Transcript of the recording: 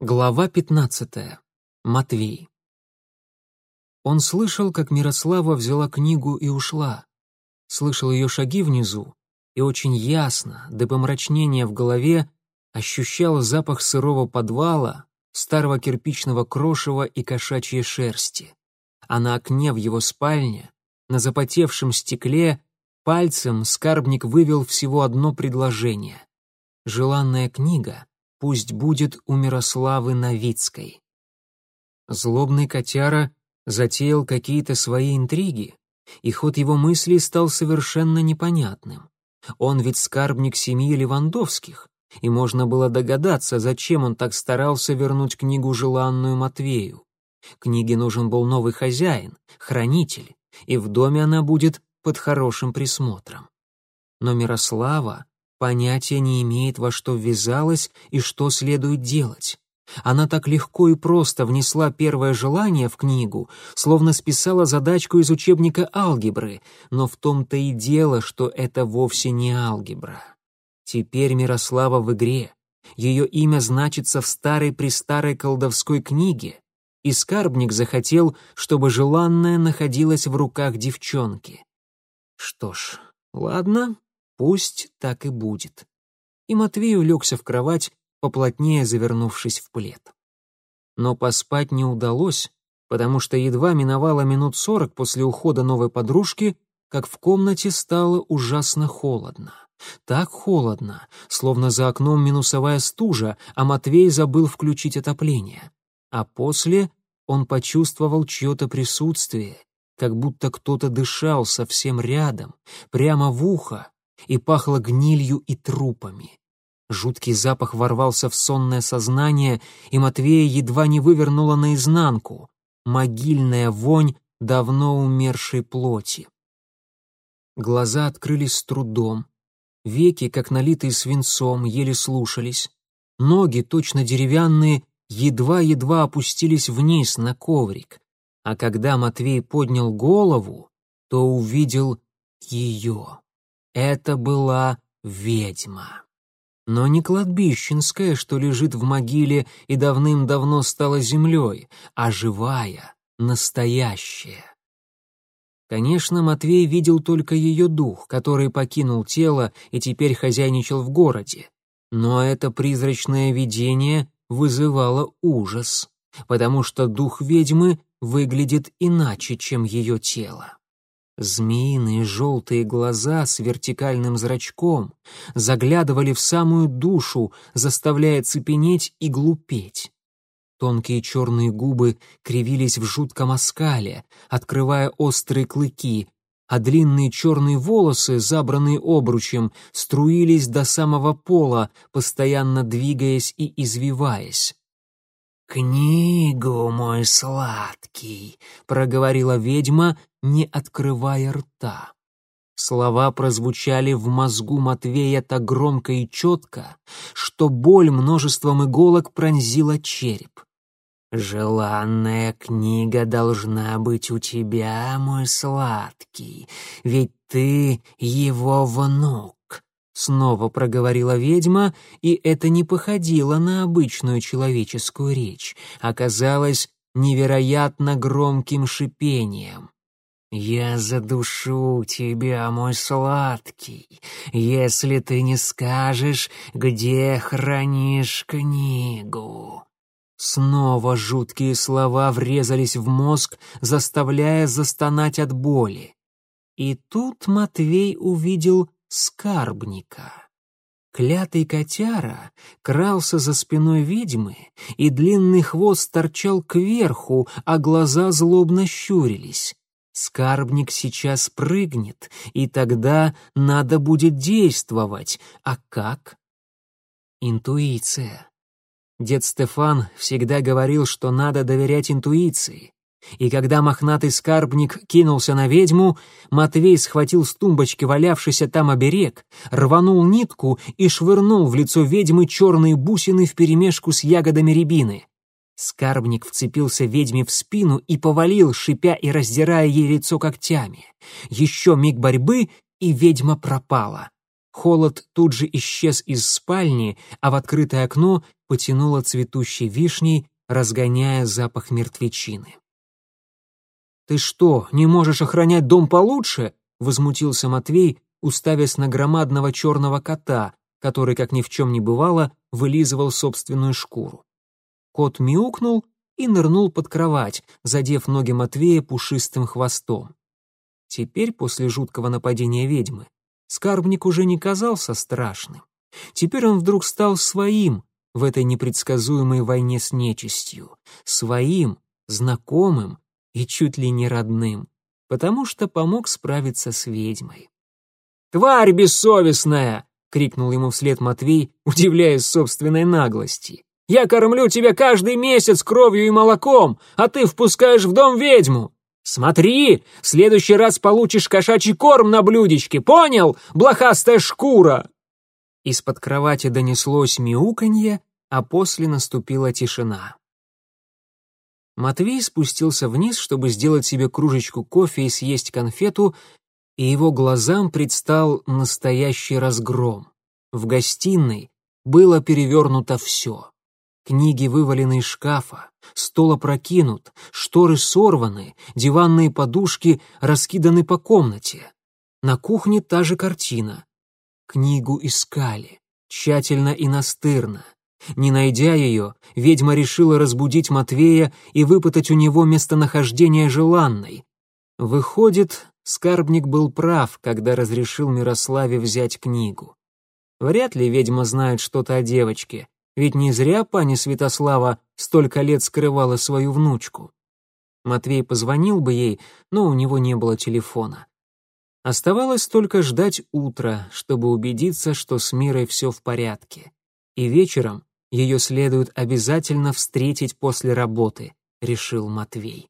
Глава 15. Матвей. Он слышал, как Мирослава взяла книгу и ушла. Слышал ее шаги внизу и очень ясно, до помрачнения в голове, ощущал запах сырого подвала, старого кирпичного крошева и кошачьей шерсти. А на окне в его спальне, на запотевшем стекле, пальцем скарбник вывел всего одно предложение. Желанная книга — пусть будет у Мирославы Новицкой. Злобный котяра затеял какие-то свои интриги, и ход его мыслей стал совершенно непонятным. Он ведь скарбник семьи Левандовских, и можно было догадаться, зачем он так старался вернуть книгу желанную Матвею. Книге нужен был новый хозяин, хранитель, и в доме она будет под хорошим присмотром. Но Мирослава понятия не имеет, во что ввязалась и что следует делать. Она так легко и просто внесла первое желание в книгу, словно списала задачку из учебника алгебры, но в том-то и дело, что это вовсе не алгебра. Теперь Мирослава в игре. Ее имя значится в старой-престарой колдовской книге, и скарбник захотел, чтобы желанное находилось в руках девчонки. Что ж, ладно, Пусть так и будет. И Матвей улегся в кровать, поплотнее завернувшись в плед. Но поспать не удалось, потому что едва миновало минут сорок после ухода новой подружки, как в комнате стало ужасно холодно. Так холодно, словно за окном минусовая стужа, а Матвей забыл включить отопление. А после он почувствовал чье-то присутствие, как будто кто-то дышал совсем рядом, прямо в ухо, и пахло гнилью и трупами. Жуткий запах ворвался в сонное сознание, и Матвея едва не вывернула наизнанку. Могильная вонь давно умершей плоти. Глаза открылись с трудом. Веки, как налитые свинцом, еле слушались. Ноги, точно деревянные, едва-едва опустились вниз на коврик. А когда Матвей поднял голову, то увидел ее. Это была ведьма. Но не кладбищенская, что лежит в могиле и давным-давно стала землей, а живая, настоящая. Конечно, Матвей видел только ее дух, который покинул тело и теперь хозяйничал в городе. Но это призрачное видение вызывало ужас, потому что дух ведьмы выглядит иначе, чем ее тело. Змеиные желтые глаза с вертикальным зрачком заглядывали в самую душу, заставляя цепенеть и глупеть. Тонкие черные губы кривились в жутком оскале, открывая острые клыки, а длинные черные волосы, забранные обручем, струились до самого пола, постоянно двигаясь и извиваясь. «Книгу, мой сладкий», — проговорила ведьма, не открывая рта. Слова прозвучали в мозгу Матвея так громко и четко, что боль множеством иголок пронзила череп. «Желанная книга должна быть у тебя, мой сладкий, ведь ты его внук. Снова проговорила ведьма, и это не походило на обычную человеческую речь, оказалось невероятно громким шипением. «Я задушу тебя, мой сладкий, если ты не скажешь, где хранишь книгу». Снова жуткие слова врезались в мозг, заставляя застонать от боли. И тут Матвей увидел скарбника. Клятый котяра крался за спиной ведьмы, и длинный хвост торчал кверху, а глаза злобно щурились. Скарбник сейчас прыгнет, и тогда надо будет действовать. А как? Интуиция. Дед Стефан всегда говорил, что надо доверять интуиции. И когда мохнатый скарбник кинулся на ведьму, Матвей схватил с тумбочки валявшийся там оберег, рванул нитку и швырнул в лицо ведьмы черные бусины вперемешку с ягодами рябины. Скарбник вцепился ведьме в спину и повалил, шипя и раздирая ей лицо когтями. Еще миг борьбы, и ведьма пропала. Холод тут же исчез из спальни, а в открытое окно потянуло цветущей вишней, разгоняя запах мертвечины. «Ты что, не можешь охранять дом получше?» — возмутился Матвей, уставясь на громадного черного кота, который, как ни в чем не бывало, вылизывал собственную шкуру. Кот мяукнул и нырнул под кровать, задев ноги Матвея пушистым хвостом. Теперь, после жуткого нападения ведьмы, скарбник уже не казался страшным. Теперь он вдруг стал своим в этой непредсказуемой войне с нечистью, своим, знакомым и чуть ли не родным, потому что помог справиться с ведьмой. «Тварь бессовестная!» — крикнул ему вслед Матвей, удивляясь собственной наглости. «Я кормлю тебя каждый месяц кровью и молоком, а ты впускаешь в дом ведьму! Смотри, в следующий раз получишь кошачий корм на блюдечке, понял, блохастая шкура!» Из-под кровати донеслось мяуканье, а после наступила тишина. Матвей спустился вниз, чтобы сделать себе кружечку кофе и съесть конфету, и его глазам предстал настоящий разгром. В гостиной было перевернуто все. Книги вывалены из шкафа, стол опрокинут, шторы сорваны, диванные подушки раскиданы по комнате. На кухне та же картина. Книгу искали, тщательно и настырно. Не найдя ее, ведьма решила разбудить Матвея и выпытать у него местонахождение желанной. Выходит, скарбник был прав, когда разрешил Мирославе взять книгу. Вряд ли ведьма знает что-то о девочке, ведь не зря пани Святослава столько лет скрывала свою внучку. Матвей позвонил бы ей, но у него не было телефона. Оставалось только ждать утра, чтобы убедиться, что с Мирой все в порядке. И вечером ее следует обязательно встретить после работы, решил Матвей.